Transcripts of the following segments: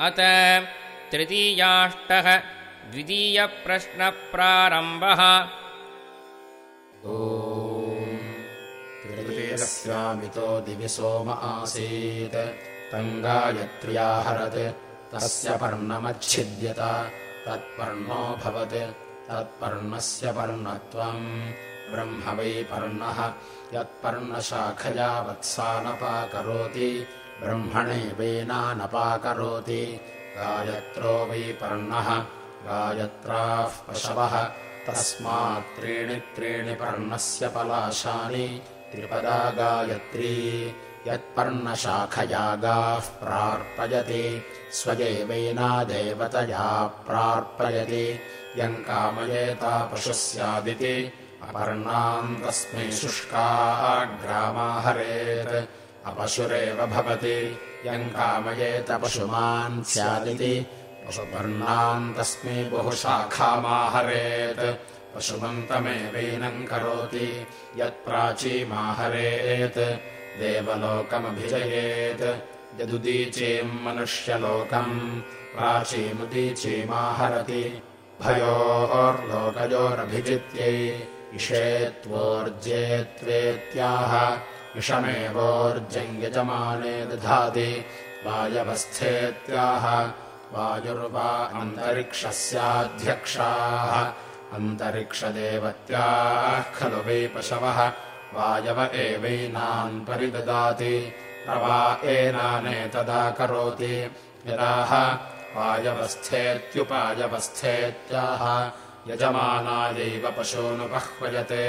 अत तृतीयाष्टः द्वितीयप्रश्नप्रारम्भः। तृतीयस्यामितो दिवि सोम आसीत्। तङ्गायत्र्याहरत्। तस्य पर्णमच्छिद्यत। तत्पर्णोऽभवत् तत्पर्णस्य पर्णत्वम्। ब्रह्म वै पर्णः। यत्पर्णशाखया वत्सानपाकरोति ब्रह्मणैवेनानपाकरोति गायत्रो वै पर्णः गायत्राः पशवः। तस्मात् त्रीणि त्रीणि पर्णस्य पलाशानि। त्रिपदा गायत्री यत्पर्णशाखयागाः प्रार्पयति। स्वयैवैनादेवतया प्रार्पयति। यम् कामयेता पशुः स्यादिति तस्मै शुष्काग्रामाहरेत् अपशुरेव भवति यम् कामयेत पशुमान् स्यादिति। पशुपर्णाम् तस्मै बहुशाखामाहरेत्। पशुमन्तमेवैनम् करोति यत्प्राचीमाहरेत्। देवलोकमभिजयेत् यदुदीचीम् मनुष्यलोकम् प्राचीमुदीचीमाहरति। भयोर्लोकयोरभिजित्यै इषेत्वोर्जेत्वेत्याह इषमेवोर्जम् यजमाने दधाति वायवस्थेत्याह वायुर्वा अन्तरिक्षस्याध्यक्षाः। अन्तरिक्षदेवत्याः खलु वै पशवः। वायव एवैनान् परिददाति। प्रवा एनानेतदा करोति यदाह वायवस्थेत्युपायवस्थेत्याह यजमानायैव पशूनुपह्वयते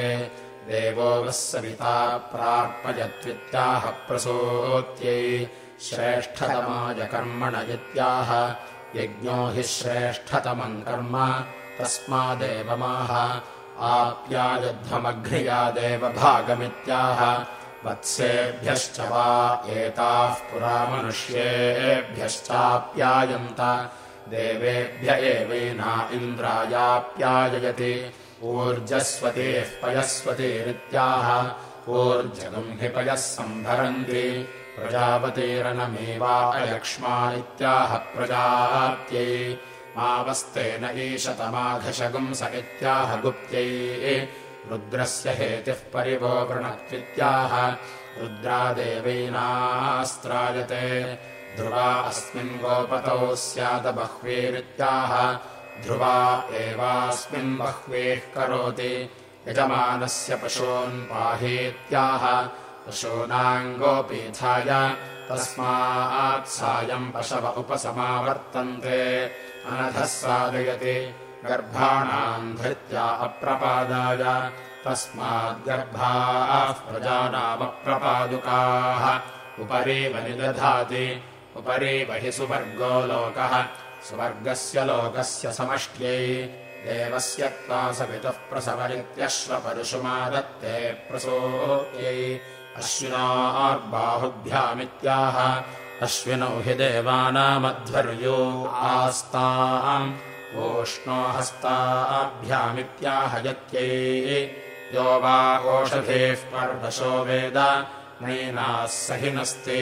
देवो वः सविता प्रार्पयत्वित्याह प्रसूत्यै श्रेष्ठतमाय कर्मण इत्याह यज्ञो हि श्रेष्ठतमम् कर्म तस्मादेवमाह आप्यायध्वमघ्रियादेव भागमित्याह वत्सेभ्यश्च वा एताः पुरा मनुष्येभ्यश्चाप्यायन्त देवेभ्य एवैना इन्द्रायाप्याययति ऊर्जस्वतीः पयस्वतीरित्याह ऊर्जगम् हि पयः सम्भरन्ति। प्रजापतीरनमेवा अयक्ष्मा इत्याह प्रजात्यै मावस्तेन ईशतमाघशगुंस इत्याह गुप्त्यै। रुद्रस्य हेतिः परिवो वृणक्त्वित्याह। रुद्रादेवैनास्त्रायते। ध्रुवा अस्मिन् गोपतौ स्यादबह्वीरित्याह ध्रुवा एवास्मिन् बह्वीः करोति। यजमानस्य पशून् पाहीत्याह। पशूनाम् गोपीथाय तस्मात् सायम् पशव उपसमावर्तन्ते। अनधः साधयति। गर्भाणाम् धृत्या अप्रपादाय। तस्माद्गर्भाः प्रजानामप्रपादुकाः। उपरि निदधाति। उपरि बहि सुवर्गो लोकः सुवर्गस्य लोकस्य समष्ट्यै देवस्य त्वा सवितः प्रसवरित्यश्वपरुषुमादत्ते प्रसूत्यै अश्विनार्बाहुभ्यामित्याह अश्विनौ हि देवानामध्वर्यो आस्ताम्। ओष्णो हस्ताभ्यामित्याहयत्यै यो वा ओषधेः पर्वशो वेद नैनाः सहिनस्ति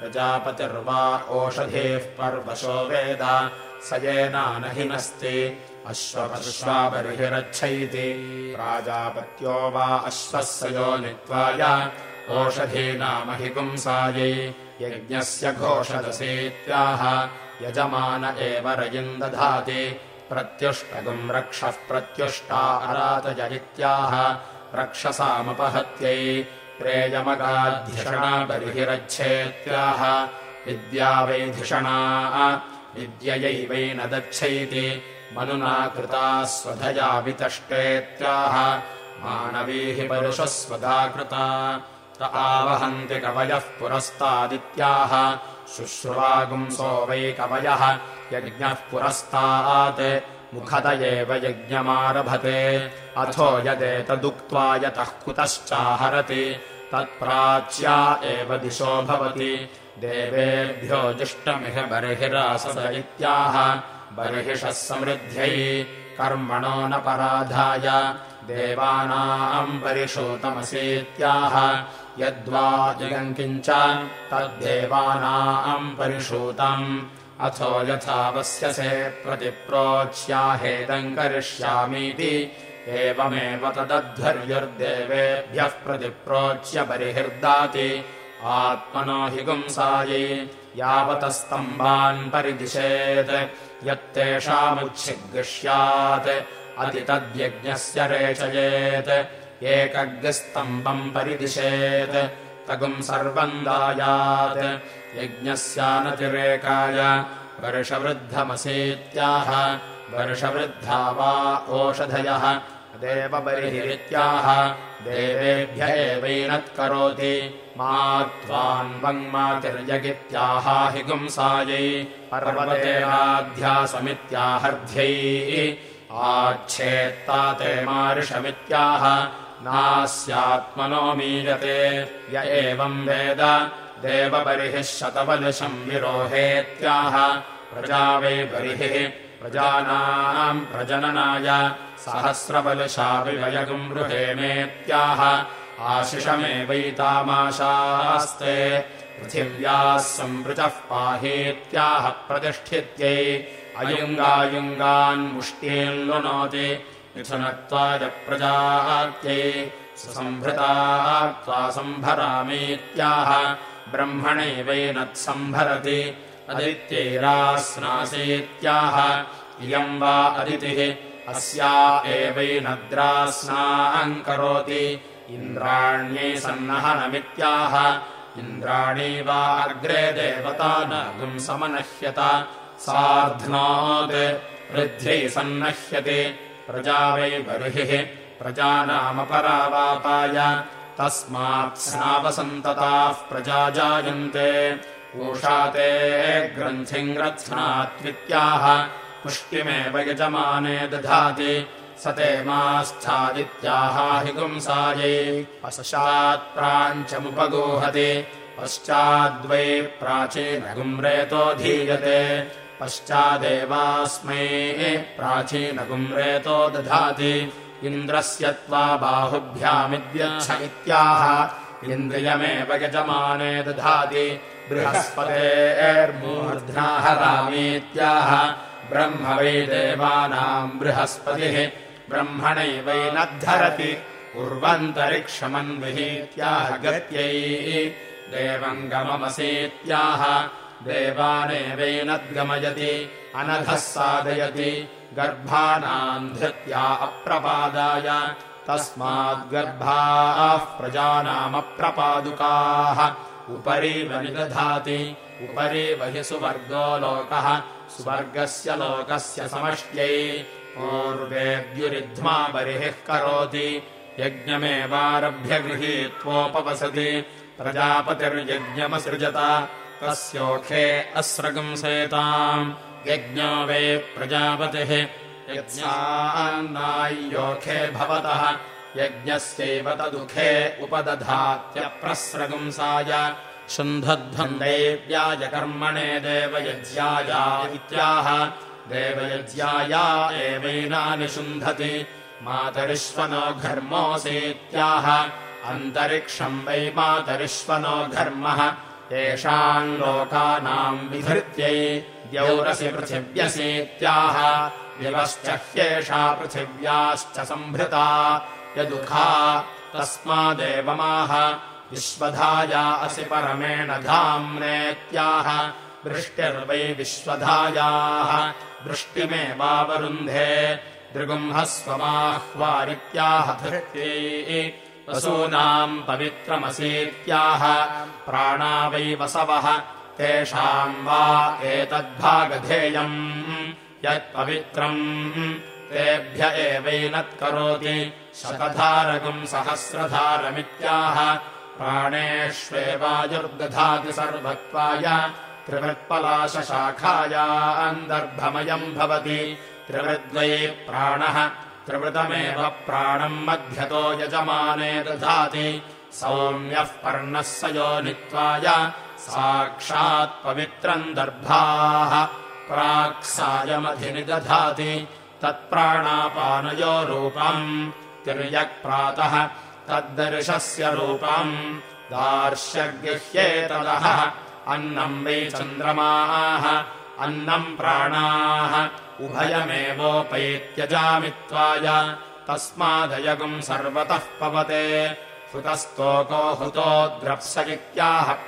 प्रजापतिर्वा ओषधेः पर्वशो वेद। स येनानहिनस्ति अश्वपश्वाबर्हिरच्छैति प्राजापत्यो वा अश्वस्य यो नित्वाय। ओषधीनामहि पुंसायै। यज्ञस्य घोषदसीत्याह। यजमान एव रयिम् दधाति प्रत्युष्टगुम् रक्षः प्रत्युष्टा अरातजरित्याह रक्षसामपहत्यै प्रेयमगाधिषणा बर्हिरच्छेत्याह विद्या वैधिषणा विद्ययै न दच्छैति मनुना कृता स्वधया वितष्टेत्याह। मानवीः परुषस्वधा कृता त आवहन्ति कवयः पुरस्तादित्याह। शुश्रुवागुंसो वै कवयः यज्ञः पुरस्तात् मुखत एव यज्ञमारभते। अथो यदेतदुक्त्वा यतः कुतश्चाहरति। तत्प्राच्या एव दिशो भवति। देवेभ्यो जिष्टमिह बर्हिरासद इत्याह बर्हिषः समृद्ध्यै कर्मणो न पराधाय। देवानाम् परिषूतमसीत्याह यद्वा जगम् किञ्च तद्देवानाम् परिषूतम् अथो यथा वस्यसे प्रतिप्रोच्याहेदम् करिष्यामीति। एवमेव तदध्वर्युर्देवेभ्यः प्रतिप्रोच्य बर्हिर्दाति आत्मनो हि गुंसायै यावतस्तम्भान् परिदिशेत्। यत्तेषामुच्छिग्ष्यात् अति तद्यज्ञस्य रेचयेत्। एकग्स्तम्भम् परिदिशेत्। तगुम् सर्वम् दायात् यज्ञस्यानतिरेकाय वर्षवृद्धमसीत्याह वर्षवृद्धा वा ओषधयः देवबर्हिरित्याह देवेभ्य एवैनत्करोति मा गुंसायै पर्वतेनाध्यासमित्याहर्ध्यै आच्छेत्ताते मार्षमित्याह नास्यात्मनो मीयते य एवम् वेद देवबर्हिः शतवलशम् विरोहेत्याह। प्रजा वै बर्हिः प्रजानाम् प्रजननाय। सहस्रबलशाविवयगुम् गृहेमेत्याह आशिषमेवैतामाशास्ते पृथिव्याः सम्पृचः पाहीत्याह प्रतिष्ठित्यै। अयुङ्गायुङ्गान्मुष्टील्लुनोति मिथुनत्वाय प्रजात्यै। सुसम्भृता सम्भरामीत्याह ब्रह्मणैवैनत्सम्भरति अदित्यैरास्नासीत्याह इयम् वा अदितिः। अस्या एवैनद्रास्नाम् करोति। इन्द्राण्यै सन्नहनमित्याह। इन्द्राणी वा अग्रे देवता न समनह्यत। सार्ध्नोत् वृद्ध्यै सन्नह्यते। प्रजा वै बर्हिः। प्रजानामपरावापाय तस्मात् स्नावसन्तताः प्रजा जायन्ते ऊषा ते ग्रन्थिम् रत्स्नात्वित्याह पुष्टिमेव यजमाने दधाति। स ते मास्थादित्याहाहि गुंसायै पश्चात्प्राञ्चमुपगोहति पश्चाद्वै प्राचीनगुम्रेतो धीयते। पश्चादेवास्मै प्राचीनगुम्रेतो दधाति इन्द्रस्य त्वा बाहुभ्यामिद्यच्छ इत्याह। इन्द्रियमेव यजमाने दधाति। बृहस्पतेर्मूर्ध्नाहरामीत्याह ब्रह्म वै देवानाम् बृहस्पतिः। ब्रह्मणैवैनद्धरति। उर्वन्तरिक्षमन्विहीत्याह गत्यै। देवम् गममसीत्याह देवानेवैनद्गमयति। अनघः साधयति गर्भानाम् धृत्या अप्रपादाय। तस्माद्गर्भाः प्रजानामप्रपादुकाः। उपरि निदधाति उपरि हि सुवर्गो लोकः। स्वर्गस्य लोकस्य समष्ट्यै पूर्वेद्युरिध्मा बर्हिः करोति। यज्ञमेवारभ्य गृहीत्वोपवसति। प्रजापतिर्यज्ञमसृजत। तस्योखे अस्रगुंसेताम् यज्ञो वे प्रजापतिः। यज्ञान्नाय्योखे भवतः। यज्ञस्यैव तदुखे उपदधात्यप्रस्रगुंसाय शुन्धध्वन्देव्याय कर्मणे देवयज्ञाया इत्याह देवयज्ञाया एवैनानि शुन्धति मातरिश्वनो घर्मोऽसीत्याह अन्तरिक्षम् वै मातरिश्वनो घर्मः येषाम् लोकानाम् विधृत्यै द्यौरसि पृथिव्यसीत्याह दिवश्च ह्येषा पृथिव्याश्च सम्भृता यदुखा तस्मादेवमाह विश्वधाया असि परमेण धाम्नेत्याह वृष्टिर्वै विश्वधायाः वृष्टिमेवावरुन्धे दृगुंहस्वमाह्वारित्याह धृत्यै वसूनाम् पवित्रमसीत्याह प्राणा वै वसवः तेषाम् वा एतद्भागधेयम्। यत्पवित्रम् तेभ्य एवैनत्करोति शतधारकम् सहस्रधारमित्याह। प्राणेष्वेवायुर्दधाति सर्वत्वाय त्रिवृत्पलाशशाखायान्दर्भमयम् भवति। त्रिवृद्वै प्राणः त्रिवृतमेव प्राणम् मध्यतो यजमाने दधाति। सौम्यः पर्णः स योनित्वाय साक्षात्पवित्रम् दर्भाः। प्राक्सायमधिनिदधाति तत्प्राणापानयो रूपम्। तिर्यक्प्रातः तद्दर्शस्य रूपम्। दार्श्यगृह्येतदः अन्नम् वै चन्द्रमाः। अन्नम् प्राणाः उभयमेवोपैत्यजामि त्वाय। तस्मादयगुम् सर्वतः पवते। हुतस्तोको हुतो द्रप्स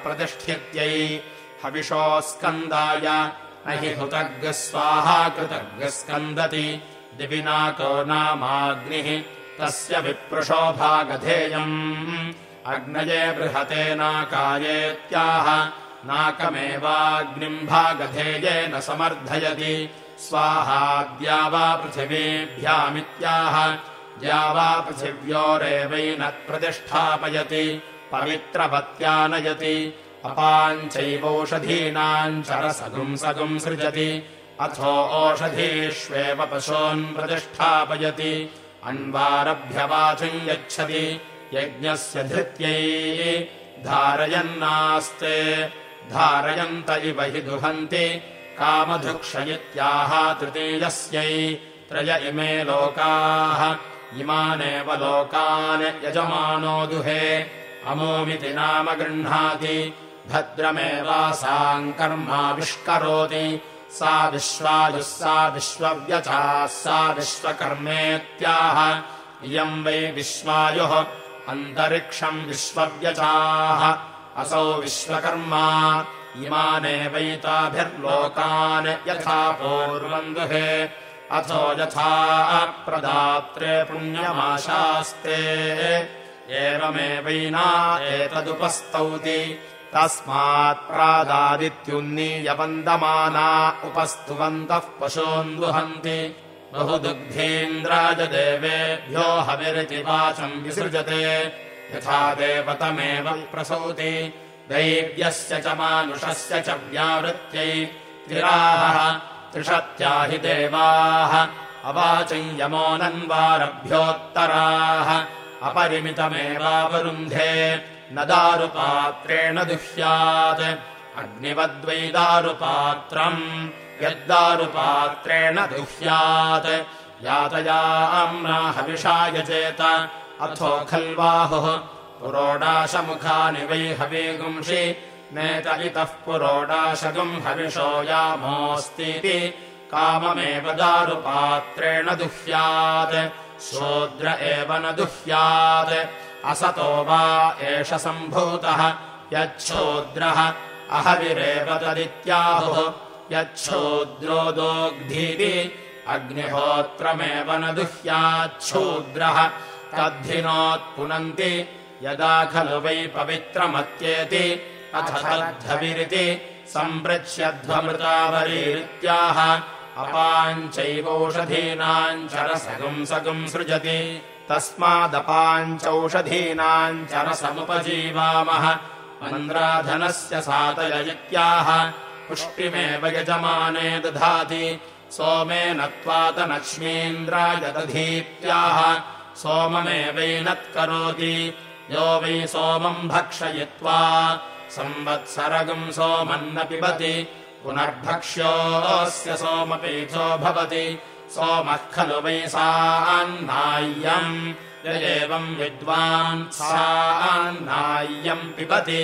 प्रतिष्ठित्यै। हविषोऽस्कन्दाय न हि हुतग् स्वाहा कृतग्स्कन्दति दिविनाको नामाग्निः। तस्य विप्रुषोभागधेयम् अग्नये बृहते नाकायेत्याह। नाकमेवाग्निम् भागधेयेन समर्थयति स्वाहाद्या वा पृथिवीभ्यामित्याह। द्या वा पृथिव्योरेवैनत्प्रतिष्ठापयति पवित्रवत्यानयति अपाञ्चैवौषधीनाम् चरसगुंसगुम् सृजति। अथो ओषधीष्वेव पशून् प्रतिष्ठापयति। अन्वारभ्यवाचम् यच्छति यज्ञस्य धृत्यै धारयन्नास्ते। धारयन्त इव हि दुहन्ति कामधुक्षयित्याह तृतीयस्यै त्रय इमे लोकाः। इमानेव लोकान् यजमानो दुहे। अमोमिति नाम गृह्णाति। भद्रमेवासाम् कर्माविष्करोति। सा विश्वायुः सा विश्वव्यचाः सा विश्वकर्मेत्याह। इयम् वै विश्वायुः अन्तरिक्षम् विश्वव्यचाः। असौ विश्वकर्मा इमानेवैताभिर्लोकान् यथा पूर्वम् दुहे अथो यथा प्रदात्रे पुण्यमाशास्ते। एवमेवैना एतदुपस्तौति। तस्मात् प्रादादित्युन्नीयवन्दमाना उपस्तुवन्तः पशून् दुहन्ति बहुदुग्धीन्द्राय देवेभ्यो हविरिति वाचम् विसृजते। यथा देवतमेव प्रसौति दैव्यस्य च मानुषस्य च व्यावृत्यै तिराः त्रिषत्या हि देवाः अवाचम् यमोऽनन्वारभ्योत्तराः अपरिमितमेवावरुन्धे न दारुपात्रेण दुह्यात् अग्निवद्वै दारुपात्रम् यद्दारुपात्रेण दुह्यात् यातयाम्ना हविषा यजेत अथो खल्वाहुः पुरोडाशमुखानि वै हवीगुंषि नेत इतः पुरोडाशगुम् हविषो यामोऽस्तीति। काममेव दारुपात्रेण दुह्यात्। शूद्र एव न दुह्यात्। असतो वा एष सम्भूतः। यच्छूद्रः अहविरेव तदित्याहुः। यच्छूद्रोदोग्धीति अग्निहोत्रमेव न दुह्याच्छूद्रः। तद्धिनोत्पुनन्ति यदा खलु वै पवित्रमत्येति अथ तद्धविरिति सम्पृच्छ्यध्वमृतावरीत्याह अपाञ्चैवौषधीनाम् चरसगुंसगुम् सृजति। तस्मादपाञ्चौषधीनाम् चरसमुपजीवामः मन्द्राधनस्य सातय इत्याह पुष्टिमेव यजमाने दधाति। सोमेन त्वातनक्ष्मीन्द्राय दधीत्याह। सोममेवैनत्करोति यो वै सोमम् भक्षयित्वा संवत्सरगम् सोमन्न पिबति पुनर्भक्ष्योऽस्य सोमपीठो भवति। सोमः खलु वै सान्नाय्यम् य एवम् विद्वान् सान्नाय्यम् पिबति।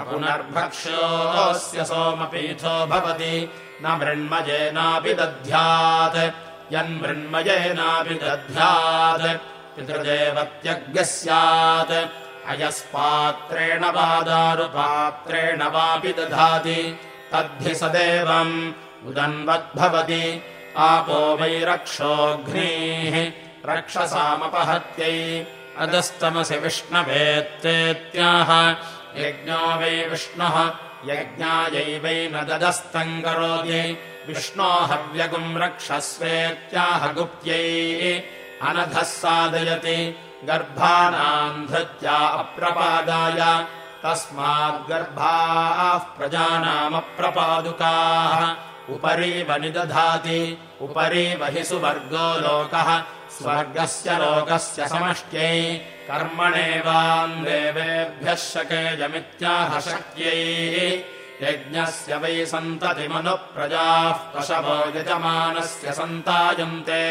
अपुनर्भक्ष्योऽस्य सोमपीठो भवति। न मृण्मयेनापि दध्यात् यन्मृण्मयेनापि दध्यात् पितृदेवत्यज्ञः स्यात् अयस्पात्रेण वा दारुपात्रेण वापि दधाति तद्धि सदेवम् उदन्वद्भवति। आपो वै रक्षोऽघ्नीः रक्षसामपहत्यै। अदस्तमसि विष्णवेत्तेत्याह यज्ञो वै विष्णुः यज्ञायैवै न ददस्तम् करोति। विष्णो हव्यगुम् रक्षस्वेत्याह गुप्त्यै। अनधः सादयति गर्भानाम् धृत्या अप्रपादाय तस्माद्गर्भाः प्रजानामप्रपादुकाः। उपरीव निदधाति उपरीव हि सुवर्गो लोकः। स्वर्गस्य लोकस्य समष्ट्यै कर्मणेवान् देवेभ्यः शकेयमित्याह शक्यै यज्ञस्य वै सन्ततिमनुप्रजाः पशवो यजमानस्य सन्तायन्ते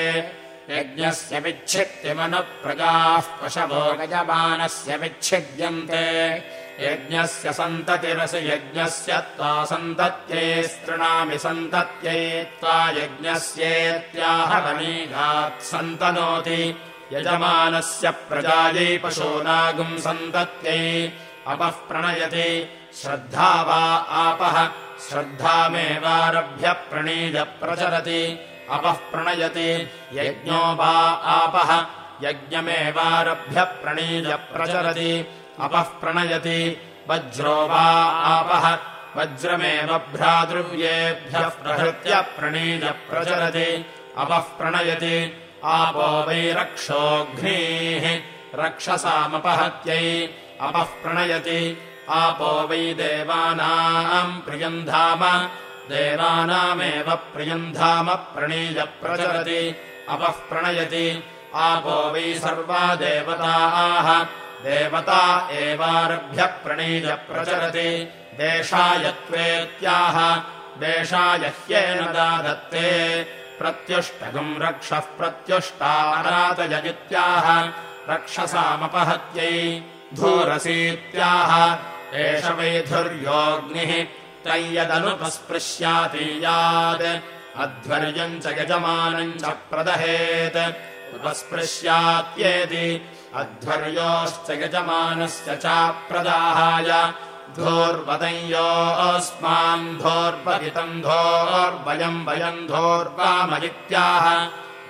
यज्ञस्य विच्छित्तिमनुप्रजाः पशवो यजमानस्य विच्छिद्यन्ते। यज्ञस्य सन्ततिरसि यज्ञस्य त्वा सन्तत्यै स्तृणामि सन्तत्यै त्वा यज्ञस्येत्याहवनीघात् सन्तनोति। यजमानस्य प्रजायै पशूनागुम् सन्तत्यै अपः प्रणयति। श्रद्धा वा आपः श्रद्धामेवारभ्य प्रणीय प्रचरति अपः प्रणयति। यज्ञो वा आपः। यज्ञमेवारभ्य प्रणीय प्रचरति। अपः प्रणयति। वज्रो वा आपः। वज्रमेव भ्रातृव्येभ्यः प्रहृत्य प्रणीय प्रचरति। अपः प्रणयति। आपो वै रक्षोऽघ्नीः रक्षसामपहत्यै अपः प्रणयति। आपो वै देवानाम् प्रियन्धाम देवानामेव प्रियन्धाम प्रणीय प्रचरति अपः प्रणयति। आपो वै सर्वा देवताः। देवता एवारभ्य प्रणीय प्रचरति देशायत्वेत्याह देशायह्येन दादत्ते। प्रत्युष्टगम् रक्षः प्रत्युष्टारातयगित्याह रक्षसामपहत्यै धूरसीत्याह। एष वैधुर्योऽग्निः तय्यदनुपस्पृश्यातीयात् अध्वर्यम् च यजमानम् च प्रदहेत्। उपस्पृश्यात्येति अध्वर्योश्च यजमानस्य च प्रदाहाय। धोर्वदञ्योऽस्मान् धोर्वहितम् धोर्वयम् वयम् धोर्वामयित्याह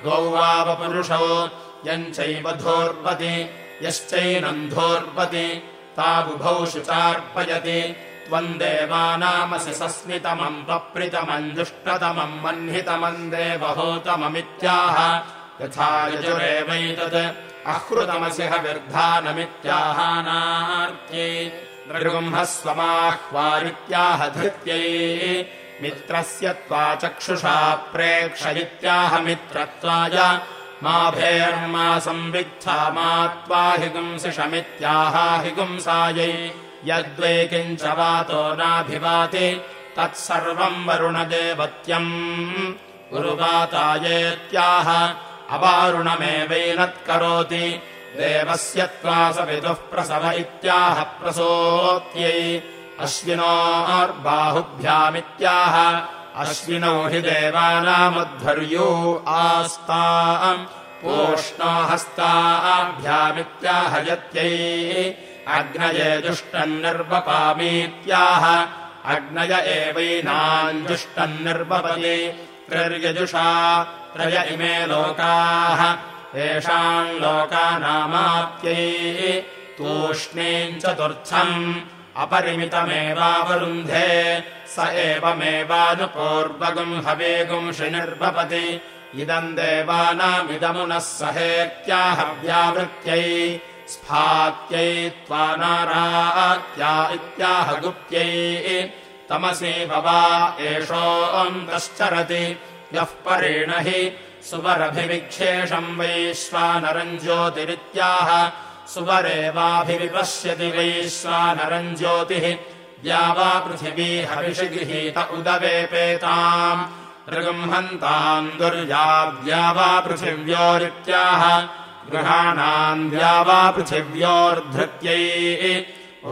गौवावपुरुषौ यम् चैव धोर्वति यश्चैनम् धोर्वति ताबुभौ शुचार्पयति त्वम् देवानामसि सस्मितमम् पप्रितमम् दुष्टतमम् वह्नितमम् देवहोतममित्याह यथा यजुरेवैतत् अहृतमसि हविर्धानमित्याहानार्थे नृगुंहस्वमाह्वारित्याह धृत्यै। मित्रस्य त्वा चक्षुषा प्रेक्षयित्याह मित्रत्वाय। मा भेर्मा संवित्था मा त्वा हिगुंसिषमित्याहाहिगुंसायै यद्वै किञ्च वातो नाभिवाति तत्सर्वम् वरुणदेवत्यम्। उरुवातायेत्याह अवारुणमेवैनत्करोति देवस्य त्वा सविदुः प्रसव इत्याह प्रसोत्यै। अश्विनोर्बाहुभ्यामित्याह अश्विनौ हि देवानामध्वर्यो आस्ता पूष्णो हस्ताभ्यामित्याहयत्यै अग्नये जुष्टम् निर्वपामीत्याह। अग्नय एवैनाम् जुष्टम् निर्वपति। त्रर्यजुषा त्रय इमे लोकाः। येषाम् लोकानामाप्यै तूष्णीम् चतुर्थम्। अपरिमितमेवावरुन्धे। स एवमेवानुपूर्वगुम् हवेगुंषि निर्वपति इदम् देवानामिदमुनः सहेत्याहव्यावृत्यै स्फात्यै त्वा नारात्या इत्याह गुप्त्यै तमसि भवा एषोऽन्तश्चरति यः परेण हि सुवरभिविक्षेषम् वैश्वानरम् ज्योतिरित्याह सुवरेवाभिविपश्यति वैश्वानरम् ज्योतिः द्या वा पृथिवी हविषि गृहीत उदवेपेताम् दुर्याद्या वा पृथिव्योरित्याह गृहाणाम् द्या वा पृथिव्योर्धृत्यै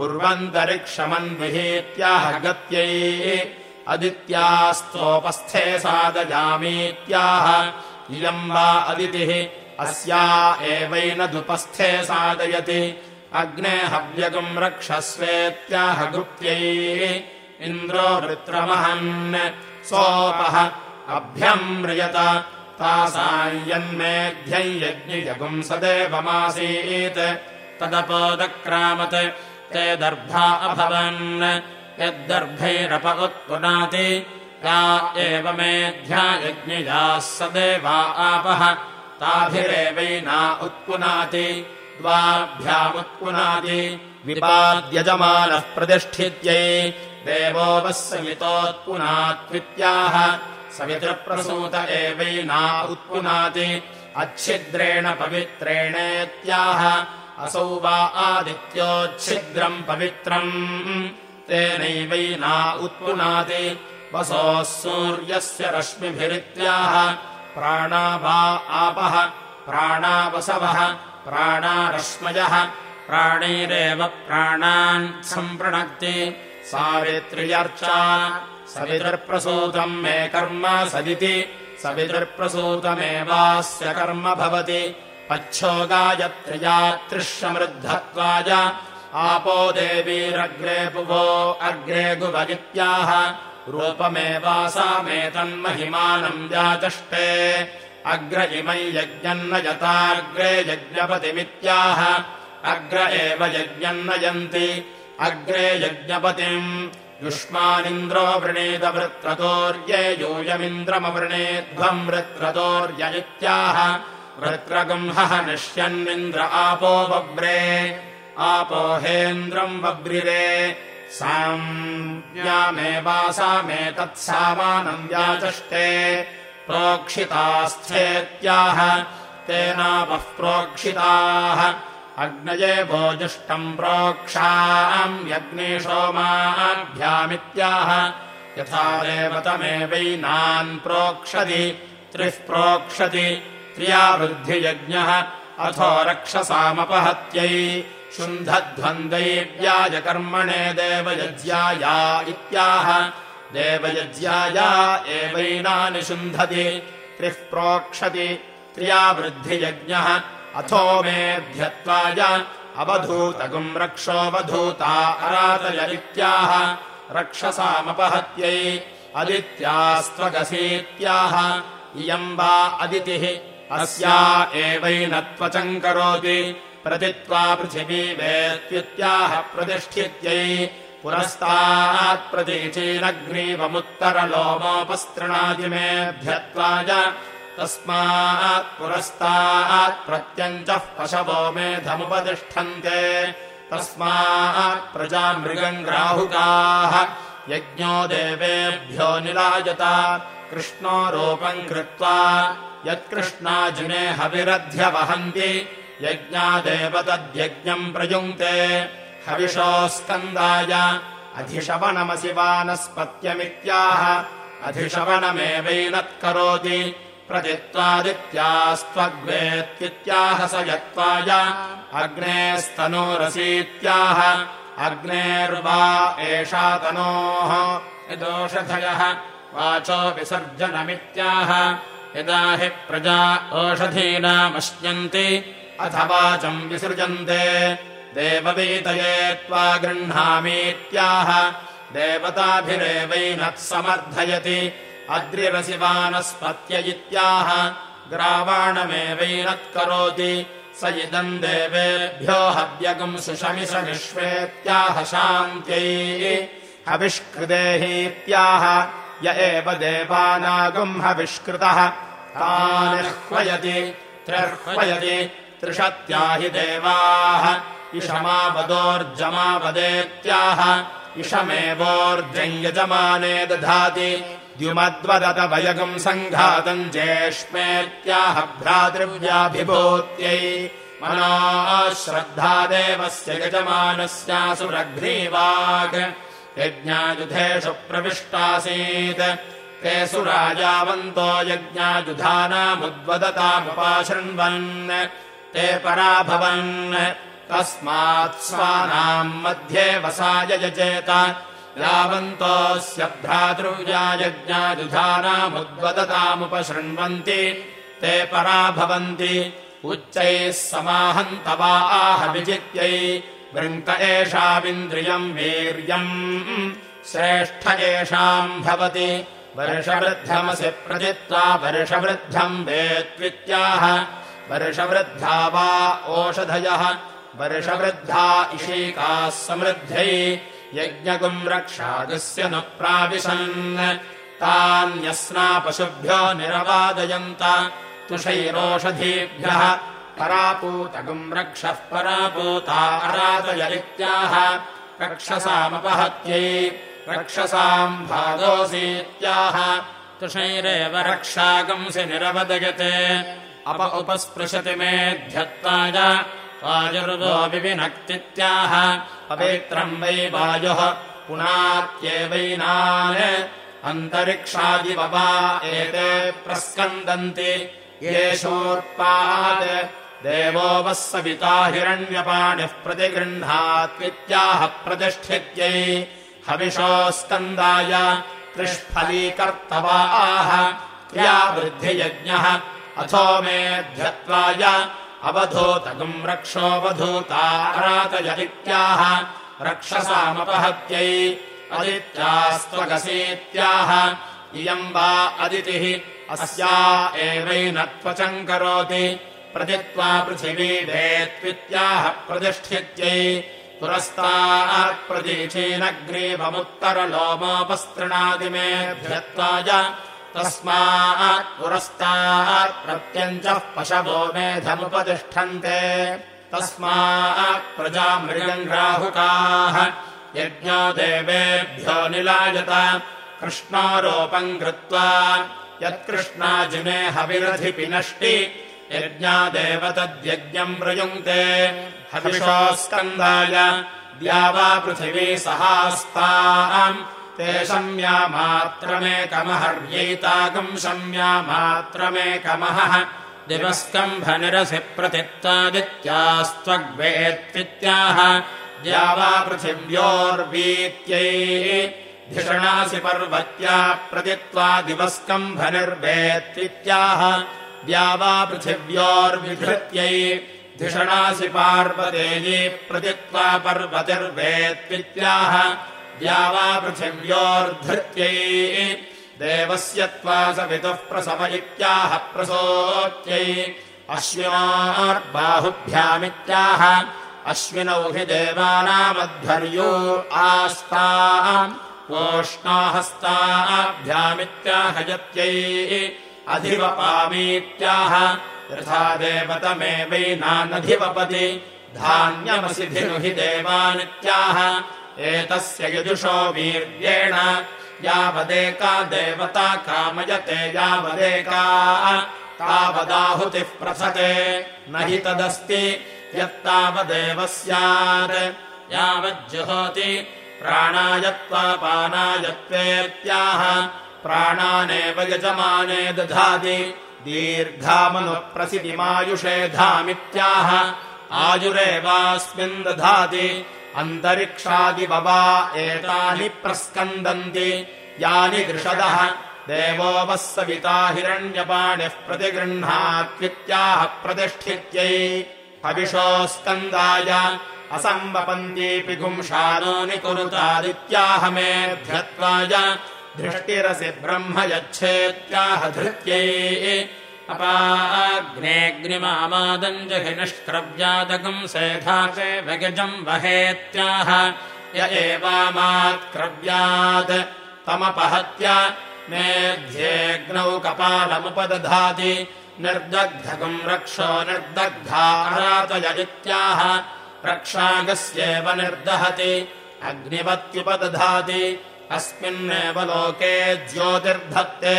उर्वन्तरिक्षमन्विहीत्याह गत्यै अदित्यास्तोपस्थे सादयामीत्याह इयम् वा अदितिः अस्या एवैनदुपस्थे सादयति अग्ने हव्यगुम् रक्षस्वेत्याह गुप्त्यै इन्द्रो वृत्रमहन् सोपः अभ्यम्रियत तासायन्मेध्यम् यज्ञयगुम् सदेवमासीत्। तदपोदक्रामत् ते दर्भा अभवन्। यद्दर्भैरप उत्पुनाति या एव मेध्या यज्ञयाः सदेवा आपः। ताभिरेवैना उत्पुनाति द्वाभ्यामुत्पुनाति विपाद्यजमानः प्रतिष्ठित्यै देवो वः समितोत्पुनात्वित्याह सवितृप्रसूत एवैना उत्पुनाति। अच्छिद्रेण पवित्रेणेत्याह। असौ वा आदित्योच्छिद्रम् पवित्रम्। तेनैवैना उत्पुनाति। वसोः सूर्यस्य रश्मिभिरित्याह। प्राणा वा आपः। प्राणावसवः प्राणारश्मयः प्राणैरेव प्राणान् सम्पृणक्ति। सावित्र्यर्चा सवितर्प्रसूतम् मे कर्म सदिति। सवितर्प्रसूतमेवास्य कर्म भवति। पच्छो गायत्र्या त्रिशमृद्धत्वाय आपो देवीरग्रे पुवो अग्रे गुभगित्याह रूपमेवासामेतन्महिमानम् व्याचष्टे अग्र इमै यज्ञम् नयताग्रे यज्ञपतिमित्याह। अग्र एव यज्ञम् नयन्ति अग्रे यज्ञपतिम् युष्मानिन्द्रो वृणीतवृत्रतोर्ये यूयमिन्द्रमवृणेध्वम् वृत्रतोर्य इत्याह। वृत्रगुंहः निश्यन्निन्द्र आपो बव्रे। आपो हेन्द्रम् साम्यामेवासामेतत्सामानम् व्याचष्टे प्रोक्षितास्थेत्याह तेनापः प्रोक्षिताः अग्नये भोजुष्टम् प्रोक्षाम् यज्ञेशोमाभ्यामित्याह यथा देवतमेवैनान् प्रोक्षति त्रिः प्रोक्षति त्रियावृद्धियज्ञः। अथो रक्षसामपहत्यै शुन्धध्वन्द्वैव्याजकर्मणे देवयज्ञाया इत्याह। देवयज्ञाया एवैनानि शुन्धति त्रिः प्रोक्षति त्रियावृद्धियज्ञः अथो मेऽध्यत्वाय अवधूतगुम् रक्षोऽवधूता अरातय इत्याह। रक्षसामपहत्यै अदित्यास्त्वगसीत्याह। इयम् वा अदितिः। अस्या एवैनत्वचम् करोति। प्रतित्वा पृथिवी वेत्युत्याह प्रतिष्ठित्यै। पुरस्तात्प्रतीचीनग्रीवमुत्तरलोमोपस्तृणादिमेऽध्यत्वाय तस्मात् पुरस्तात् प्रत्यञ्चः पशवो मेधमुपतिष्ठन्ते। तस्मात् प्रजा मृगम् ग्राहुकाः यज्ञो देवेभ्यो निराजत। कृष्णो रूपम् कृत्वा यत्कृष्णाजिने हविरध्य वहन्ति। यज्ञादेव तद्यज्ञम् प्रयुङ्क्ते। हविषो स्कन्दाय अधिशवनमसि वानस्पत्यमित्याह अधिशवनमेवैनत्करोति प्रतित्वादित्यास्त्वग्वेत्याह स यत्त्वाय अग्नेस्तनोरसीत्याह अग्नेर्वा एषा तनोः। यदोषधयः वाचो विसर्जनमित्याह। यदा हि प्रजा ओषधीनामश्यन्ति अथ वाचम् विसृजन्ते। देववीतये त्वा गृह्णामीत्याह। देवताभिरेवैनः समर्थयति अद्रिरसिवानस्पत्य इत्याह ग्रावाणमेवैनत्करोति स इदम् देवेभ्यो हव्यगुम् सुशमिषमिष्वेत्याह शान्त्यै। हविष्कृतेहीत्याह य एव देवानागुम् हविष्कृतः। तानिह्वयति त्रिह्वयति त्रिषत्या हि देवाः। इषमापदोर्जमापदेत्याह इषमेवोर्जञ्यजमाने दधाति द्युमद्वदत वयगम् सङ्घातम् ज्येष्मेत्याह भ्रातृव्याभिभूत्यै। मनो श्रद्धा देवस्य यजमानस्यासुरघ्रीवाग् यज्ञायुधेषु प्रविष्टासीत्। ते सुराजावन्तो यज्ञायुधानामुद्वदतामुपाशृण्वन्। ते पराभवन्। तस्मात् स्वानाम् मध्ये वसाय यजेत यावन्तोऽस्य भ्रातृव्यायज्ञायुधानामुद्वदतामुपशृण्वन्ति ते पराभवन्ति उच्चैः समाहन्तवा आह विजित्यै वृङ्क एषामिन्द्रियम् वीर्यम् श्रेष्ठ एषाम् भवति वर्षवृद्धमसि प्रजित्वा वर्षवृद्धम् वेत्वित्याह वर्षवृद्धा वा ओषधयः वर्षवृद्धा इषीकाः समृद्ध्यै यज्ञगुम् रक्षागस्य न प्राविशन्। तान्यस्ना पशुभ्यो निरवादयन्त। तुषैरोषधीभ्यः परापूतगुम् रक्षः परापूता इत्याह। रक्षसामपहत्यै रक्षसाम् भागोऽसीत्याह तुषैरेव रक्षागंसि निरवदयते। अप उपस्पृशति मेऽध्यत्वाय वायुर्वो विविनक्तित्याह पवित्रम् वै वायुः पुनात्येवैनान्। अन्तरिक्षादिववा एते प्रस्कन्दन्ति। येषोत्पात् देवो वः सविता हिरण्यपाणिः प्रतिगृह्णात्वित्याह प्रतिष्ठित्यै। हविषोस्कन्दाय त्रिष्फलीकर्तवा। क्रियावृद्धियज्ञः अथो मेध्यत्वाय अवधूतकम् रक्षोऽवधूतारातय इत्याह रक्षसामपहत्यै अदित्यास्त्वगसीत्याह इयम् वा अदितिः अस्या एवैन त्वचम् करोति प्रदित्वा पृथिवी वेत्वित्याह प्रतिष्ठित्यै पुरस्तात्प्रतीचीनग्रीवमुत्तरलोमोपस्तृणादिमेभ्यत्वाय तस्मात् पुरस्तात् प्रत्यञ्चः पशवो मेधमुपतिष्ठन्ते। तस्मात् प्रजामृगम् ग्राहुकाः यज्ञो देवेभ्यो निलायत। कृष्णारोपम् कृत्वा यत्कृष्णाजिने हविरधिपि नष्टि यज्ञादेव तद्यज्ञम् प्रयुङ्क्ते पृथिवी सहास्ताम् ते शम्यामात्रमेकमहर्यैताकम् शम्यामात्रमेकमहः। दिवस्कम्भनिरसि प्रतित्वादित्यास्त्वग्वेत्वित्याह द्यावा पृथिव्योर्वीत्यै धिषणासि पर्वत्या प्रतित्वा दिवस्कम्भनिर्वेत्वित्याह। द्यावा पृथिव्योर्विधृत्यै धिषणासि पार्वतेयी प्रतित्वा पर्वतिर्वेत्वित्याह द्यावा पृथिव्योर्धृत्यै। देवस्य त्वा सवितुः प्रसव इत्याह प्रसोत्यै। अश्विनार्बाहुभ्यामित्याह। अश्विनौ हि देवानामध्वर्यो आस्ताम् ओष्णाहस्ताभ्यामित्याहयत्यै अधिवपामीत्याह। यथा देवतमेवैनानधिवपति धान्यमसि धिनुहि देवानित्याह एतस्य यजुषो वीर्येण यावदेका देवता कामयते यावदेका तावदाहुतिः प्रसते। न हि तदस्ति यत्तावदेव स्यात्। यावज्जुहोति प्राणायत्वापानायत्वेत्याह। प्राणानेव यजमाने दधाति। दीर्घामनुप्रसितिमायुषे धामित्याह। आयुरेवास्मिन् दधाति अन्तरिक्षादिववा एतानि प्रस्कन्दन्ति। यानि दृषदः देवो वः सविता हिरण्यपाणिः प्रतिगृह्णात्वित्याह प्रतिष्ठित्यै। हविषोस्कन्दाय असम्वपन्तीपि गुंशानोनि कुरुतादित्याह मेऽध्यत्वाय दृष्टिरसि ब्रह्म यच्छेत्याह धृत्यै अपाग्नेऽग्निमामादम् जहि निष्क्रव्यादकम् सेधासे वगजम् वहेत्याह य एवामात्क्रव्यात् तमपहत्य मेध्येऽग्नौ कपालमुपदधाति निर्दग्धकम् रक्षो निर्दग्धारातय इत्याह रक्षागस्येव निर्दहति अग्निवत्युपदधाति अस्मिन्नेव लोके ज्योतिर्धत्ते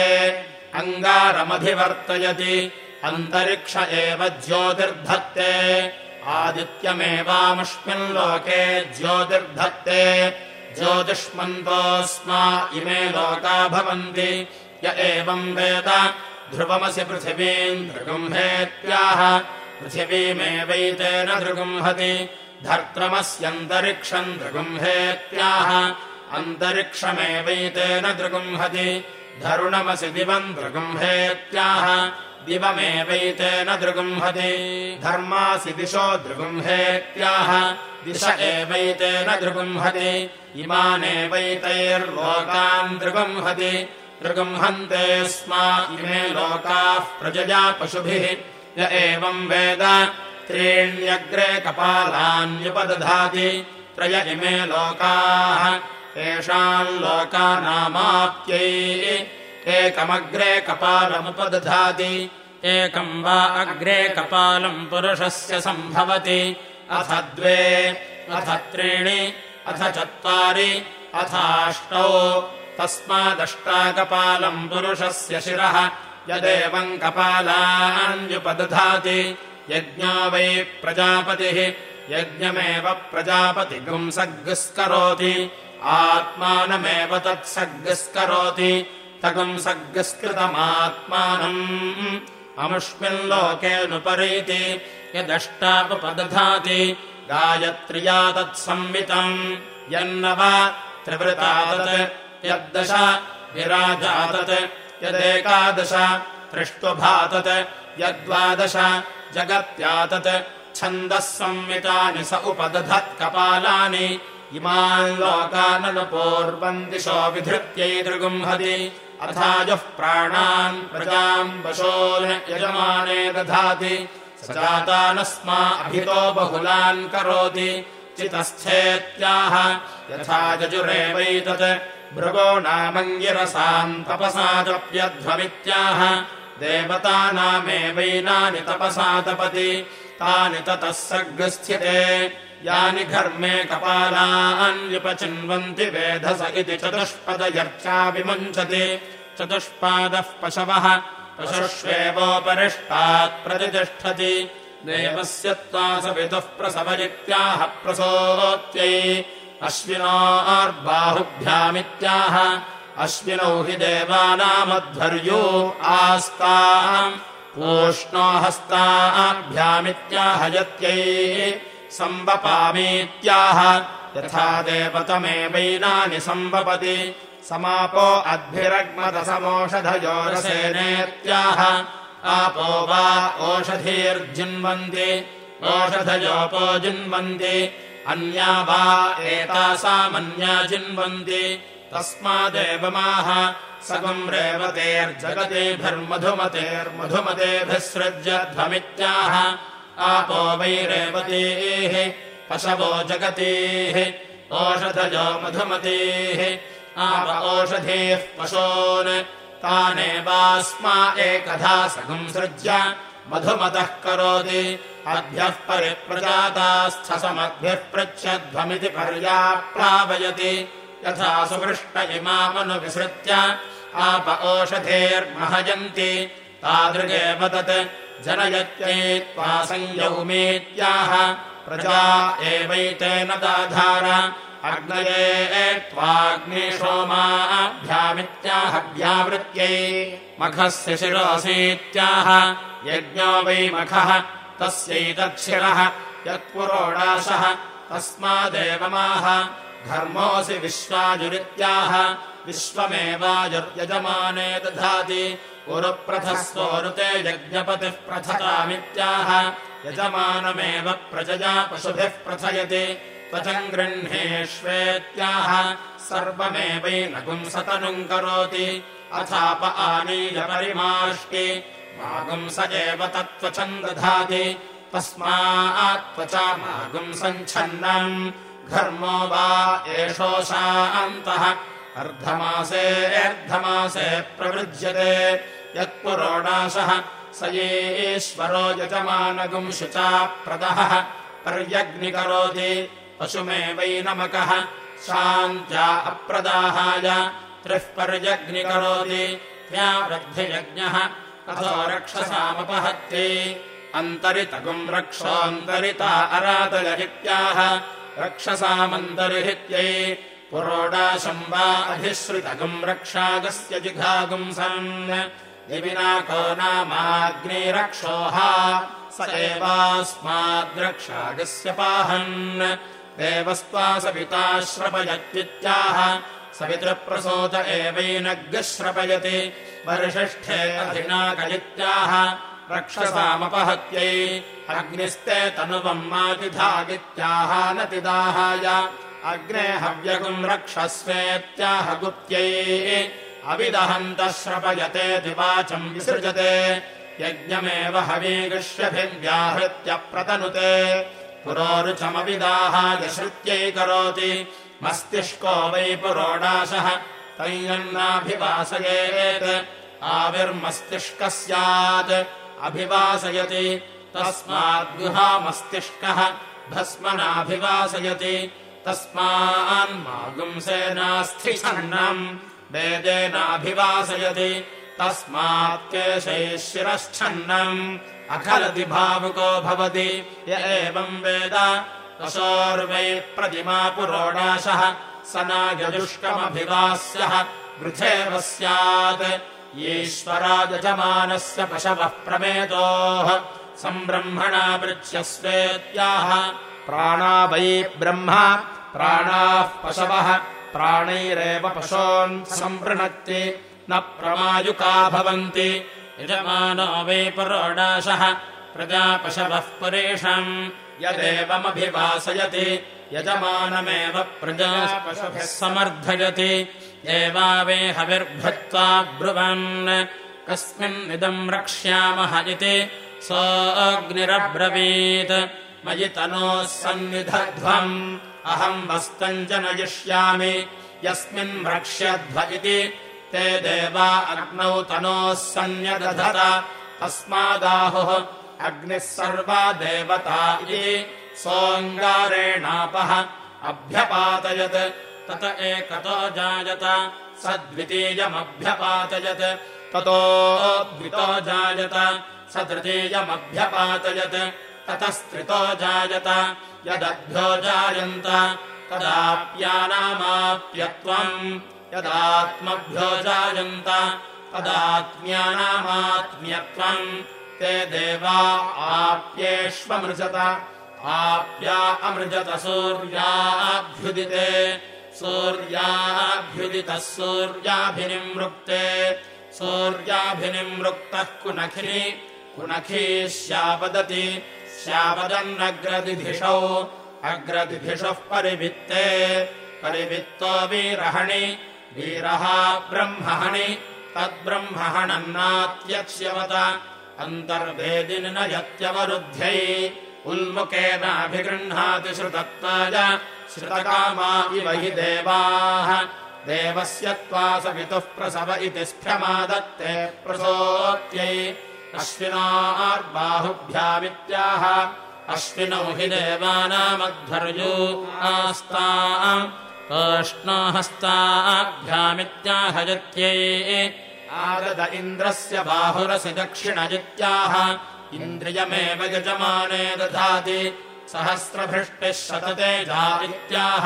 अङ्गारमधिवर्तयति। अन्तरिक्ष एव ज्योतिर्धत्ते। आदित्यमेवामुष्मिन्लोके ज्योतिर्धत्ते। ज्योतिष्मन्तोऽस्मा इमे लोका भवन्ति। य एवम् वेद। ध्रुवमसि पृथिवीम् दृगुम्हेत्याह पृथिवीमेवैतेन दृगुंहति धर्त्रमस्यन्तरिक्षम् दृगुम्हेत्याह अन्तरिक्षमेवैतेन दृगुंहति धरुणमसि दिवम् दृगुम्हेत्याह दिवमेवैतेन दृगुंहति। धर्मासि दिशो दृगुम्हेत्याह दिश एवैतेन दृगुंहति। इमानेवैतैर्लोकान् दृगुंहति। दृगुंहन्ते स्मा इमे लोकाः प्रजया पशुभिः। य एवम् वेद। त्रीण्यग्रे कपालान्युपदधाति। त्रय इमे लोकाः तेषाम् लोकानामाप्यै एकमग्रे कपालमुपदधाति एकम् वा अग्रे कपालम् पुरुषस्य सम्भवति। अथ द्वे अथ त्रीणि अथ चत्वारि अथाष्टौ तस्मादष्टाकपालम् पुरुषस्य शिरः यदेवम् कपालान्युपदधाति यज्ञो वै प्रजापतिः यज्ञमेव प्रजापतिगुंसग्स्करोति आत्मानमेव तत्सग्स्करोति तगुंसग्स्कृतमात्मानम् अमुष्मिल्लोकेऽनुपरीति यदष्टापदधाति गायत्र्या तत्संवितम्। यन्न वा त्रिवृतातत् यद्दश विराजातत् यदेकादश तृष्ट्वभातत् यद्वादश जगत्यातत्। छन्दः संवितानि स उपदधत्कपालानि इमान् लोकाननुपूर्वम् दिशो विधृत्यै दृगुम्हति अथायुः प्राणान् प्रजाम् यजमाने दधाति। स जातानस्मा अभितो बहुलान् करोति। चितस्थेत्याह यथा यजुरेवैतत्। भृगो नामङ्गिरसाम् तपसादप्यध्वमित्याह देवतानामेवैनानि तपसा तपति। तानि ततः सर्गस्थिते यानि घर्मे कपालान्युपचिन्वन्ति वेधस इति चतुष्पदयर्चा विमुञ्चति चतुष्पादः पशवः पशुष्वेवोपरिष्टात् प्रतितिष्ठति। देवस्य त्वा सवितुः प्रसवयित्याह प्रसोत्यै। अश्विनोर्बाहुभ्यामित्याह अश्विनौ हि देवानामध्वर्यो आस्ताम् पूष्णो हस्ताभ्यामित्याहयत्यै सम्बपामीत्याह यथा देवतमेवैनानि सम्बपति समापो अद्भिरग्मदसमोषधयोरसेनेत्याह। आपो वा ओषधीर्जिन्वन्ति। ओषधयोपो जिन्वन्ति। अन्या वा एतासामन्या जिन्वन्ति। तस्मादेवमाह। सगम् रेवतेर्जगतेभिर्मधुमतेर्मधुमतेभिः सृज्यध्वमित्याह आपो वै रेवतीः पशवो जगतीः ओषधयो मधुमतीः। आप ओषधीः पशून् तानेवास्मा एकधा सगम् सृज्य मधुमतः करोति। अभ्यः परिप्रजातास्थसमद्भ्यः पृच्छध्वमिति पर्याप्लावयति यथा सुपृष्ट इमामनुविसृत्य आप ओषधेर्महयन्ति तादृगेव तत् जनयत्यै त्वा संयौमीत्याह। प्रजा एवैतेन दाधार। अग्नये त्वाग्निशोमाभ्यामित्याहव्यावृत्यै मखस्य शिरोऽसीत्याह यज्ञो वै मखः। तस्यैतच्छिरः यत्पुरोडाशः। तस्मादेवमाह। धर्मोऽसि विश्वाजुरित्याह विश्वमेवाजुर्यजमाने दधाति उरुप्रथस्वोरुते यज्ञपतिः प्रथतामित्याह यजमानमेव प्रजया पशुभिः प्रथयति। त्वचम् गृह्णेष्वेत्याह। सर्वमेवैनगुम् सतनुम् करोति। अथाप आनीय परिमाष्टि मागुंस एव तत्त्वचम् दधाति तस्मात्त्वचा मागुम् सञ्छन्नम् घर्मो वा एषोऽशान्तः अर्धमासेऽर्धमासे प्रवृज्यते। यत्पुरोडाशः स येश्वरो यजमानगुम् शुचा प्रदहः। पर्यग्निकरोति पशुमेवैनमकः शान्त्या अप्रदाहाय त्रिः पर्यग्निकरोति व्यावृद्धियज्ञः। अथो रक्षसामपहत्यै। अन्तरितगुम् रक्षोऽन्तरिता अरातयहित्याह रक्षसामन्तर्हित्यै पुरोडाशम् वा अधिश्रितगुम् रक्षागस्य जिघागुम् सन्। दिविनाको नामाग्निरक्षोः स एवास्माद्रक्षागस्य पाहन्। देवस्त्वा सविता श्रपयत्वित्याह सवितृप्रसूत एवैनग्ः श्रपयति वर्षिष्ठे अधिनाकयित्याह रक्षसामपहत्यै अग्निस्ते तनुवम् मातिधागित्याह नतिदाहाय अग्ने हव्यगुम् रक्षस्वेत्याह गुप्त्यै अविदहन्तः श्रपयते दिवाचम् विसृजते यज्ञमेव हवीगृष्यभिव्याहृत्य प्रतनुते। पुरोरुचमविदाहाय श्रुत्यै करोति मस्तिष्को वै पुरोडाशः तैयन्नाभिवासयेत् आविर्मस्तिष्कः स्यात् अभिवासयति तस्माद्गुहामस्तिष्कः भस्मनाभिवासयति तस्मान्मागुंसेनास्थिछन्नम् वेदेनाभिवासयति। तस्मात् केशैः शिरश्छन्नम्। अखलति भावुको भवति। य एवम् वेद। दशोर्वै प्रतिमा पुरोडाशः। स नागजुष्कमभिवास्यः वृथेव स्यात्। ईश्वरायजमानस्य पशवः प्रमेतोः सम्ब्रह्मणा पृच्छ्यस्वेत्याह प्राणा वै ब्रह्म प्राणाः पशवः प्राणैरेव पशोन् सम्पृणक्ति न प्रमायुका भवन्ति। यजमानो वै पुरोडाशः प्रजापशवः पुरेषम् यदेवमभिवासयति यजमानमेव प्रजापशुभिः समर्थयति। देवावेहविर्भृत्वा ब्रुवन् कस्मिन्निदम् रक्ष्यामः इति सोऽग्निरब्रवीत् मयि तनोः सन्निधध्वम्। अहम् वस्तम् च नयिष्यामि यस्मिन् रक्ष्यध्व इति ते देवा अग्नौ तनोः सन्न्यदधत। तस्मादाहुः अग्निः सर्वा देवता इति सोऽङ्गारेणापः अभ्यपातयत्। तत एकतो जायत। स द्वितीयमभ्यपातयत् ततो द्वितो जायत। स तृतीयमभ्यपातयत् ततस्त्रितो जायत यदभ्यो जायन्त तदाप्यानामाप्यत्वम्। यदात्मभ्यो जायन्त तदात्म्यानामात्म्यत्वम्। ते देवा आप्येष्वमृजत आप्या अमृजत सूर्याभ्युदिते। सूर्याभ्युदितः सूर्याभिनिमृक्ते सूर्याभिनिमृक्तः कुनखिनि कुनखी स्यापदति स्यापदन्नग्रदिधिषौ अग्रदिधिषः परिवित्ते। परिवित्तो वीरहणि। वीरः ब्रह्महणि। तद्ब्रह्महणन्नात्यक्ष्यवत अन्तर्वेदिनि न यत्यवरुध्यै। उल्मुकेनाभिगृह्णाति श्रुतत्वाय। श्रुतकामा इव हि देवाः। देवस्य त्वा सवितुः प्रसव इति स्फ्यमादत्ते प्रसोत्यै अश्विनार्बाहुभ्यामित्याह। अश्विनौ हि देवानामध्वर्यो आस्ताम् कृष्णहस्ताभ्यामित्याहजत्यै आगद इन्द्रस्य बाहुरसि दक्षिणजित्याह। इन्द्रियमेव यजमाने दधाति। सहस्रभृष्टिः शततेजा इत्याह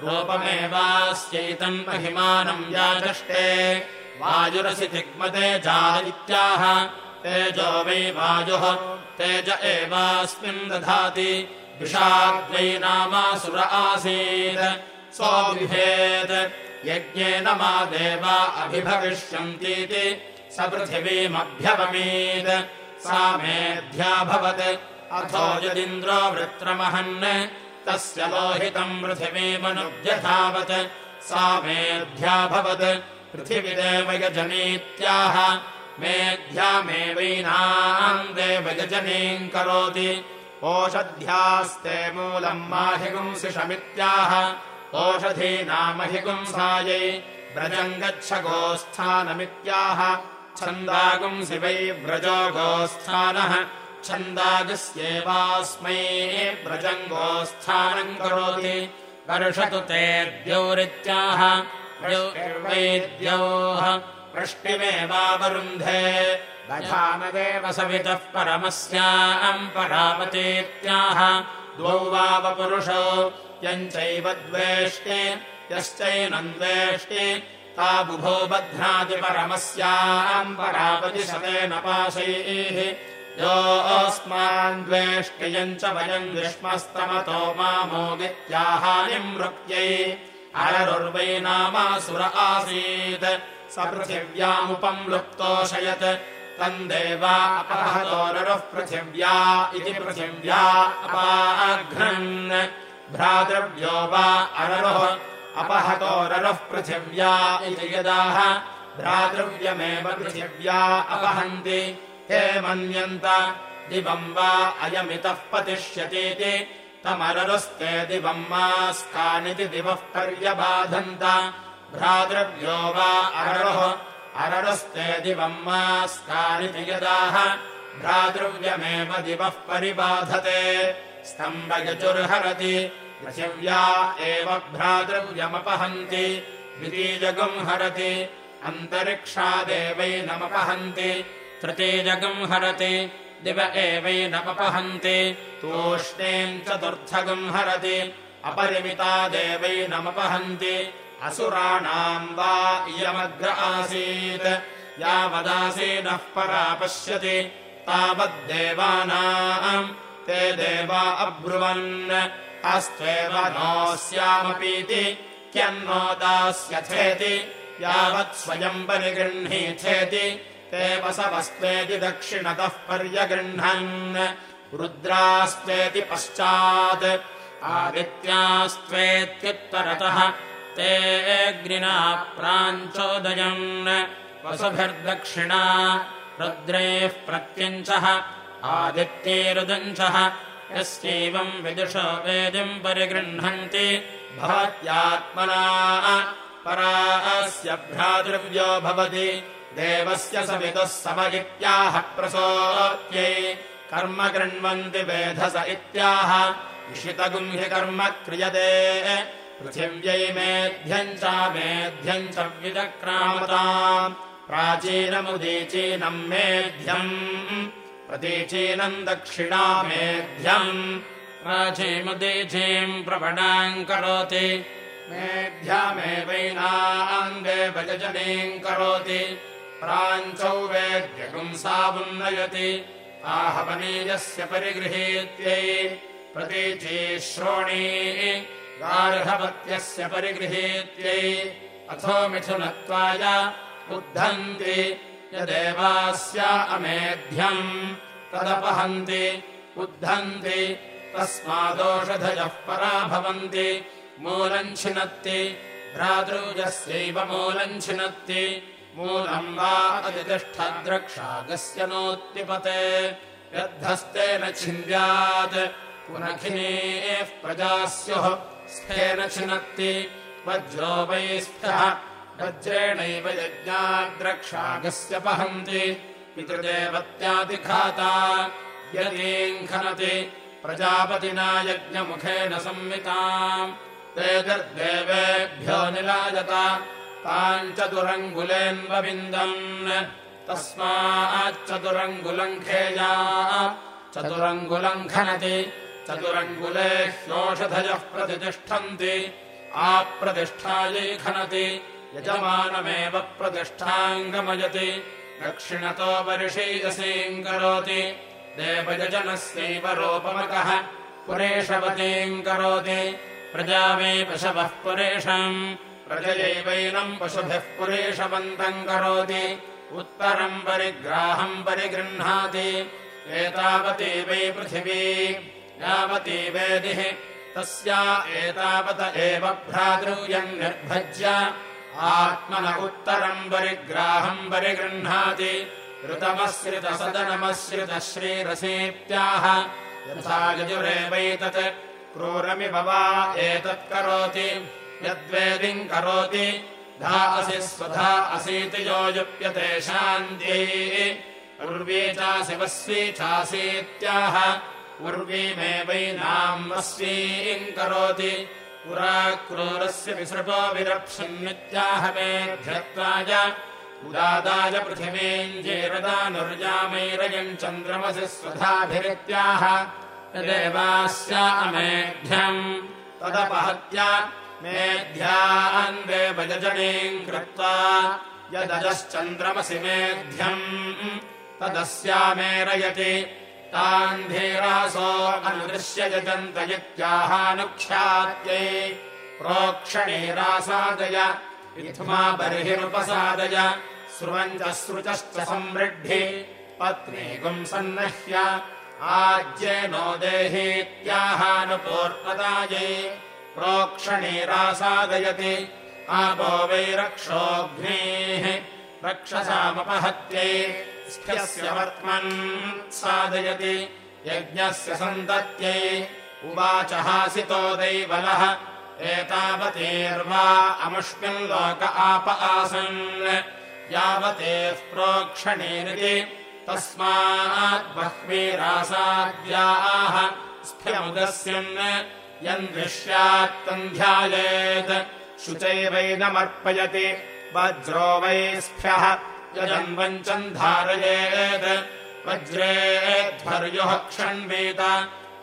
रूपमेवास्यैतम् महिमानम् याचष्टे वायुरसि दिग्मतेजा इत्याह तेजो वै वायुः। तेज एवास्मिन् दधाति। विषाद्वै नामासुर आसीत्। सोऽभिभेत् यज्ञेन मा देवा अभिभविष्यन्तीति। स पृथिवीमभ्यवमीत्। सा मेध्याभवत् अथो यदिन्द्रो वृत्रमहन्। तस्य लोहितम् पृथिवीमनुद्यधावत् सा मेध्याभवत् पृथिविदेव मेध्यामेवैनाम् देवयजनीम् करोति। ओषध्यास्ते मूलम् माहिगुंसिषमित्याह ओषधीनामहिगुंसायै व्रजम् गच्छ गोस्थानमित्याह छन्दागुंसि वै व्रजो गोस्थानः छन्दागस्येवास्मै व्रजम् गोस्थानम् करोति। वर्षतु ते द्यौरित्याह। वैद्योः वृष्टिमेवावरुन्धे। दधानदेव सवितः परमस्याम् परावतीत्याह द्वौ वावपुरुषौ यम् चैव द्वेष्टि यश्चैनम् द्वेष्टि। ता बुभो बध्नाति परमस्याम् परावति शतेन पाशैः। योऽस्मान् द्वेष्टियम् च वयम् विष्मस्तमतो मामोगित्याहानिम् मृत्यै अररुर्वै नामासुर आसीत् स पृथिव्यामुपम् लुप्तोषयत् तम् देवा अपहतोररुः पृथिव्या इति पृथिव्या अपाघ्नन् भ्रातृव्यो वा अररुः अपहतोररुः पृथिव्या इति यदाह। भ्रातृव्यमेव पृथिव्या अपहन्ति। हे मन्यन्त दिवम् वा अयमितः पतिष्यतीति। तमररुस्ते दिवम् मास्कानिति दिवः पर्यबाधन्त भ्रातृव्यो वा अररुः अररुस्ते दिवम् मास्कानिति यदाह भ्रातृव्यमेव दिवः परिबाधते। स्तम्भयजुर्हरति पृथिव्या एव भ्रातृव्यमपहन्ति। द्वितीयगम् हरति अन्तरिक्षादेवैनमपहन्ति। तृतीयगम् हरति दिव एवैनमपहन्ति। तूष्णीम् चतुर्थगम् हरति अपरिमिता देवैनमपहन्ति असुराणाम् वा इयमग्र आसीत्। यावदासीनः परा पश्यति तावद्देवानाम् ते देवा अब्रुवन्। अस्त्वेव नोऽस्यामपीति क्यन्नो दास्यथेति यावत् स्वयम् परिगृह्णीथेति ते वसवस्त्वेति दक्षिणतः पर्यगृह्णन्। रुद्रास्त्वेति पश्चात् आदित्यास्त्वेत्युत्तरतः ते अग्निना प्राञ्चोदयन् वसुभिर्दक्षिणा रुद्रेः प्रत्यञ्चः आदित्यैरुदञ्चः यस्यैवम् विदुष वेदिम् परिगृह्णन्ति भवत्यात्मना परास्य भ्रातृव्यो भवति देवस्य सविदुः समयित्याह प्रसोत्यै कर्म गृह्णन्ति वेधस इत्याह इषितगुंहि कर्म क्रियते पृथिव्यै मेध्यम् च मेध्यम् च विदक्रामताम् प्राचीनमुदीचीनम् मेध्यम् प्रतीचीनम् दक्षिणा मेध्यम् प्राचीमुदीचीम् प्रपणाम् करोति मेध्यामेवैनाङ्गे भजनीम् करोति प्राञ्चौ वेद्यगुंसामुन्नयति आहवनीयस्य परिगृहीत्यै प्रतीची श्रोणी गार्हपत्यस्य परिगृहीत्यै अथो मिथुनत्वाय उद्धन्ति यदेवास्य अमेध्यम् तदपहन्ति उद्धन्ति तस्मादोषधयः परा भवन्ति मूलम् छिनत्ति भ्रातृजस्यैव मूलम् छिनत्ति मूलम् वा अतिष्ठद्रक्षागस्य नोत्तिपते यद्धस्तेन छिन्द्यात् पुनखिनेः प्रजा स्युः स्फेन छिनत्ति वज्रो वै स्फः वज्रेणैव यज्ञाद्रक्षागस्य पहन्ति। पितृदेवत्यादिघाता खनति प्रजापतिना यज्ञमुखेन संविताम् ते निर्देवेभ्यो निलायत ताम् चतुरङ्गुलेन्वविन्दन् तस्माच्चतुरङ्गुलम् चतुरङ्गुलम् खनति चतुरङ्गुले ह्योषधयः प्रतिष्ठन्ति आप्रतिष्ठायै खनति यजमानमेव प्रतिष्ठाम् गमयति दक्षिणतो वर्षीयसीम् करोति देवयजनस्यैव रोपमकः पुरेशवतीम् करोति। प्रजा मे पशवः पुरेशम् प्रजयैवैनम् पशुभिः पुरेशवन्तम् करोति। उत्तरम् परिग्राहम् परिगृह्णाति एतावती वै पृथिवी यावती वेदिः तस्या एतावत एव भ्रातृयम् निर्भज्य। आत्मन उत्तरम् परिग्राहम् परिगृह्णाति। ऋतमश्रितसदनमश्रितः श्रीरसेत्याह यथा यजुरेवैतत् क्रूरमिव वा एतत् करोति। यद्वेदिम् करोति धा असि स्वधा असीति योजुप्यते शान्त्यै उर्वी चासि चासीत्याह उर्वीमेवैनाम् वस्वीम् करोति। पुरा क्रूरस्य विसृपो विरप्सन्नित्याह मेध्यत्वाय उदादाय पृथिवीम् जेरदानुर्जामैरयम् चन्द्रमसि स्वधाभिरित्याह। यदेवास्य अमेध्यम्। तदपहत्य मेध्यान् देवजनीम् कृत्वा यदजश्चन्द्रमसि मेध्यम्। तदस्यामेरयति धीरासो अनुदृश्य यजन्त इत्याहानुख्यात्यै प्रोक्षणीरासादय इत्थमा बर्हिरुपसादय स्रुवञ्च सृचश्च समृद्धि पत्नीकुम् सन्नह्य आज्येनो देहीत्याहानुपूर्वदायै प्रोक्षणीरासादयति आपो वै रक्षोऽग्नेः रक्षसामपहत्यै स्फ्यस्य वर्त्मन् साधयति। यज्ञस्य सन्तत्यै उवाच हासितो दैवलः एतावतेर्वा अमुष्मिन् लोक आप आसन्। यावतेः प्रोक्षणेरिति तस्मात् बह्वीरासाद्याः स्फ्यमुदस्यन्। यन्द्विष्यात्तम् ध्यायेत् शुचैवैनमर्पयति। वज्रो वै स्फ्यः यजन्वञ्चम् धारयेत् वज्रेध्वर्युः क्षण्वीत।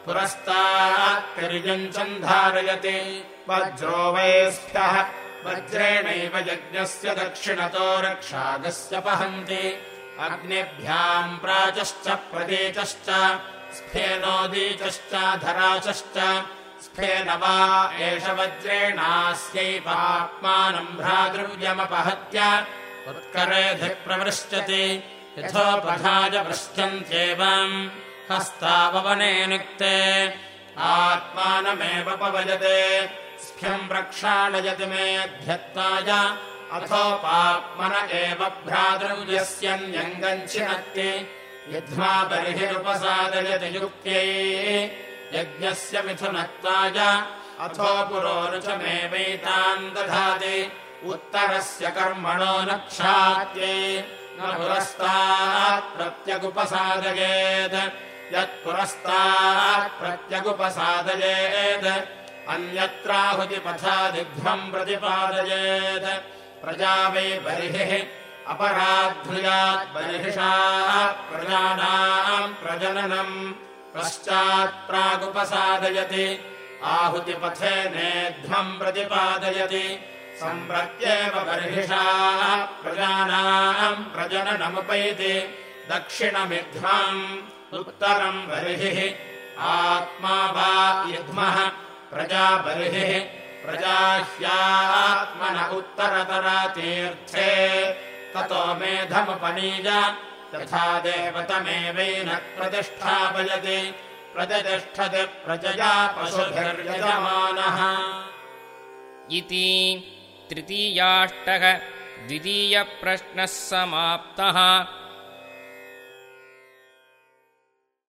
पुरस्तात्तिर्यञ्चम् धारयति वज्रो वै वज्रेणैव यज्ञस्य दक्षिणतो रक्षागस्य पहन्ति। अग्निभ्याम् प्राचश्च धराचश्च। स्फेन वा एष वज्रेणास्यैपात्मानम् भ्रातृव्यमपहत्य उत्करेधिः प्रवृश्यति यथोपधाय निक्ते आत्मानमेव पवजते स्फ्यम् प्रक्षालयति मेऽध्यत्ताय अथोपात्मन एव भ्रातृव्यस्यन्यङ्गम् छिनत्ति यद्ध्वा बर्हिरुपसादयति युक्त्यै। यज्ञस्य मिथुनत्वाय। अथो पुरोरुचमेवैतान् दधाति उत्तरस्य कर्मणो न क्षात्ये न पुरस्तात् प्रत्यगुपसादयेत्। यत्पुरस्तात् प्रत्यगुपसादयेत् अन्यत्राहुतिपथादिध्वम् प्रतिपादयेत्। प्रजा वै बर्हिः अपराध्नुयात् बर्हिषा प्रजानाम् प्रजननम् पश्चात् प्रागुपसादयति आहुतिपथे नेध्वम् प्रतिपादयति सम्प्रत्येव बर्हिषा प्रजानाम् प्रजननमुपैति दक्षिणमिध्वम् उत्तरम् बर्हिः। आत्मा वा युध्मः प्रजा बर्हिः। प्रजाह्यात्मन उत्तरतरातीर्थे। ततो मेधमुपनीय तथा देवतमेवैन प्रतिष्ठापयति। प्रतिष्ठति प्रजया पशुभिर्यजमानः। इति तृतीयाष्टक द्वितीयप्रश्नः समाप्तः